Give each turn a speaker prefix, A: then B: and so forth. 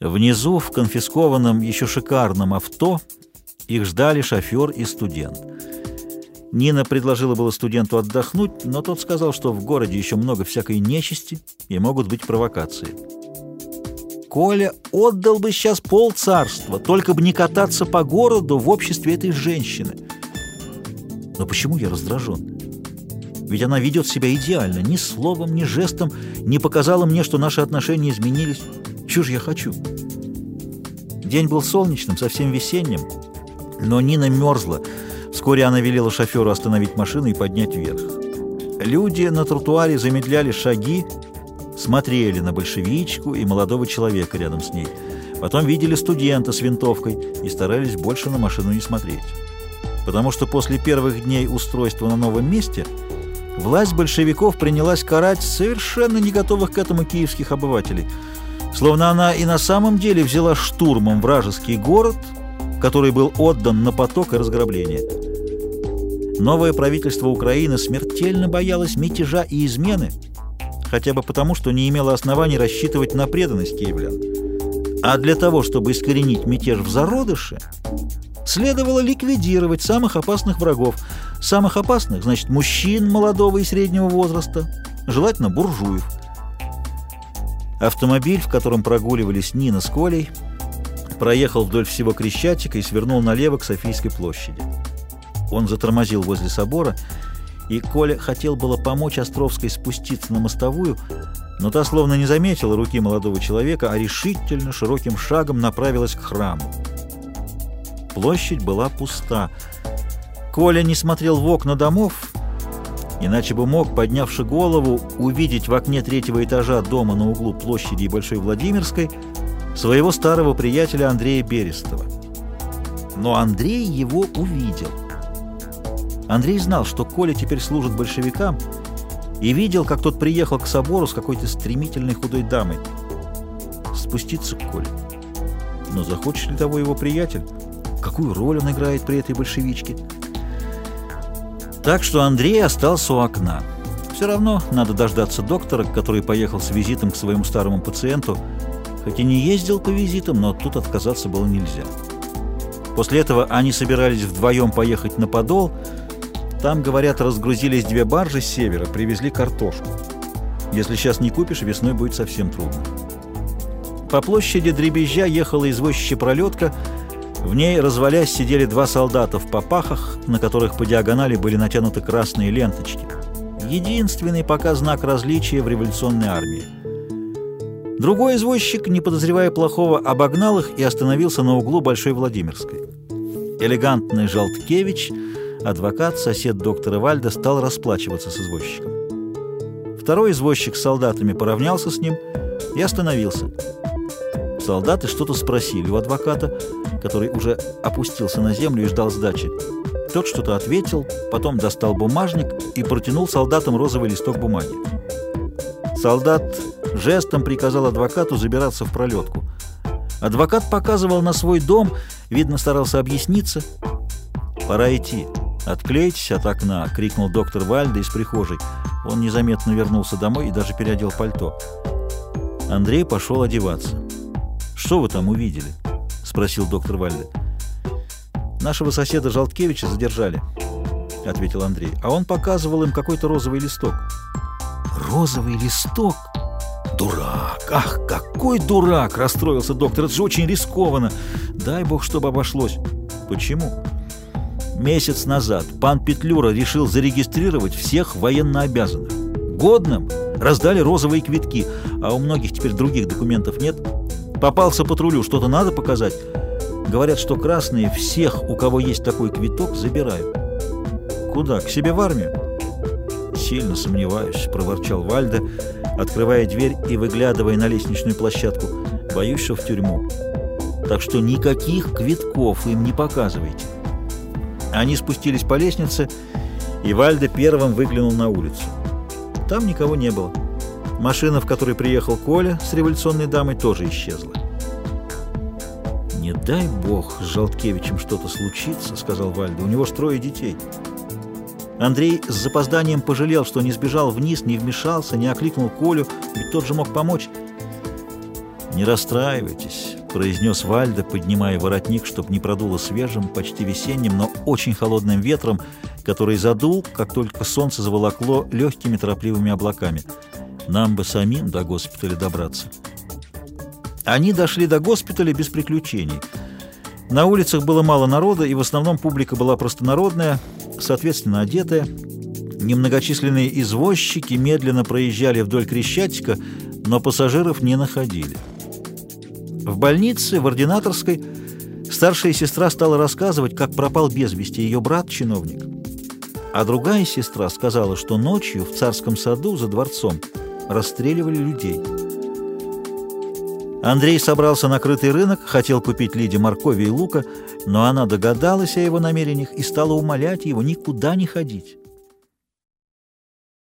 A: Внизу, в конфискованном, еще шикарном авто, их ждали шофер и студент. Нина предложила было студенту отдохнуть, но тот сказал, что в городе еще много всякой нечисти и могут быть провокации. Коля отдал бы сейчас пол царства, только бы не кататься по городу в обществе этой женщины. Но почему я раздражен? Ведь она ведет себя идеально, ни словом, ни жестом не показала мне, что наши отношения изменились. Чего же я хочу? День был солнечным, совсем весенним, но Нина мерзла. Вскоре она велела шоферу остановить машину и поднять вверх. Люди на тротуаре замедляли шаги, смотрели на большевичку и молодого человека рядом с ней. Потом видели студента с винтовкой и старались больше на машину не смотреть. Потому что после первых дней устройства на новом месте власть большевиков принялась карать совершенно не готовых к этому киевских обывателей – словно она и на самом деле взяла штурмом вражеский город, который был отдан на поток и разграбление. Новое правительство Украины смертельно боялось мятежа и измены, хотя бы потому, что не имело оснований рассчитывать на преданность киевлян. А для того, чтобы искоренить мятеж в зародыше, следовало ликвидировать самых опасных врагов. Самых опасных, значит, мужчин молодого и среднего возраста, желательно буржуев. Автомобиль, в котором прогуливались Нина с Колей, проехал вдоль всего Крещатика и свернул налево к Софийской площади. Он затормозил возле собора, и Коля хотел было помочь Островской спуститься на мостовую, но та словно не заметила руки молодого человека, а решительно, широким шагом направилась к храму. Площадь была пуста. Коля не смотрел в окна домов, Иначе бы мог, поднявши голову, увидеть в окне третьего этажа дома на углу площади и Большой Владимирской своего старого приятеля Андрея Берестова. Но Андрей его увидел. Андрей знал, что Коля теперь служит большевикам, и видел, как тот приехал к собору с какой-то стремительной худой дамой. Спуститься к Коле. Но захочет ли того его приятель? Какую роль он играет при этой большевичке? Так что Андрей остался у окна. Все равно надо дождаться доктора, который поехал с визитом к своему старому пациенту, хоть и не ездил по визитам, но тут отказаться было нельзя. После этого они собирались вдвоем поехать на Подол. Там, говорят, разгрузились две баржи с севера, привезли картошку. Если сейчас не купишь, весной будет совсем трудно. По площади Дребезжа ехала извозчища пролетка – в ней, развалясь, сидели два солдата в попахах, на которых по диагонали были натянуты красные ленточки. Единственный пока знак различия в революционной армии. Другой извозчик, не подозревая плохого, обогнал их и остановился на углу Большой Владимирской. Элегантный Жалткевич, адвокат, сосед доктора Вальда, стал расплачиваться с извозчиком. Второй извозчик с солдатами поравнялся с ним и остановился. Солдаты что-то спросили у адвоката, который уже опустился на землю и ждал сдачи. Тот что-то ответил, потом достал бумажник и протянул солдатам розовый листок бумаги. Солдат жестом приказал адвокату забираться в пролетку. Адвокат показывал на свой дом, видно, старался объясниться. «Пора идти. Отклейтесь от окна!» — крикнул доктор Вальда из прихожей. Он незаметно вернулся домой и даже переодел пальто. Андрей пошел одеваться. «Что вы там увидели?» — спросил доктор Вальде. «Нашего соседа Жалткевича задержали», — ответил Андрей. «А он показывал им какой-то розовый листок». «Розовый листок? Дурак! Ах, какой дурак!» — расстроился доктор. «Это же очень рискованно. Дай бог, чтобы обошлось». «Почему?» Месяц назад пан Петлюра решил зарегистрировать всех военнообязанных. Годным раздали розовые квитки, а у многих теперь других документов нет. Попался патрулю, что-то надо показать. Говорят, что красные всех, у кого есть такой квиток, забирают. Куда? К себе в армию? Сильно сомневаюсь, проворчал Вальда, открывая дверь и выглядывая на лестничную площадку. Боюсь, что в тюрьму. Так что никаких квитков им не показывайте. Они спустились по лестнице, и Вальда первым выглянул на улицу. Там никого не было. Машина, в которой приехал Коля с революционной дамой, тоже исчезла. «Не дай бог с Желткевичем что-то случится», — сказал Вальда. «У него ж трое детей». Андрей с запозданием пожалел, что не сбежал вниз, не вмешался, не окликнул Колю, ведь тот же мог помочь. «Не расстраивайтесь», — произнес Вальда, поднимая воротник, чтобы не продуло свежим, почти весенним, но очень холодным ветром, который задул, как только солнце заволокло легкими торопливыми облаками. «Нам бы самим до госпиталя добраться». Они дошли до госпиталя без приключений. На улицах было мало народа, и в основном публика была простонародная, соответственно, одетая. Немногочисленные извозчики медленно проезжали вдоль Крещатика, но пассажиров не находили. В больнице, в ординаторской, старшая сестра стала рассказывать, как пропал без вести ее брат-чиновник. А другая сестра сказала, что ночью в царском саду за дворцом расстреливали людей. Андрей собрался на крытый рынок, хотел купить Лиде моркови и лука, но она догадалась о его намерениях и стала умолять его никуда не ходить.